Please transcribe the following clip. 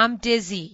I'm dizzy.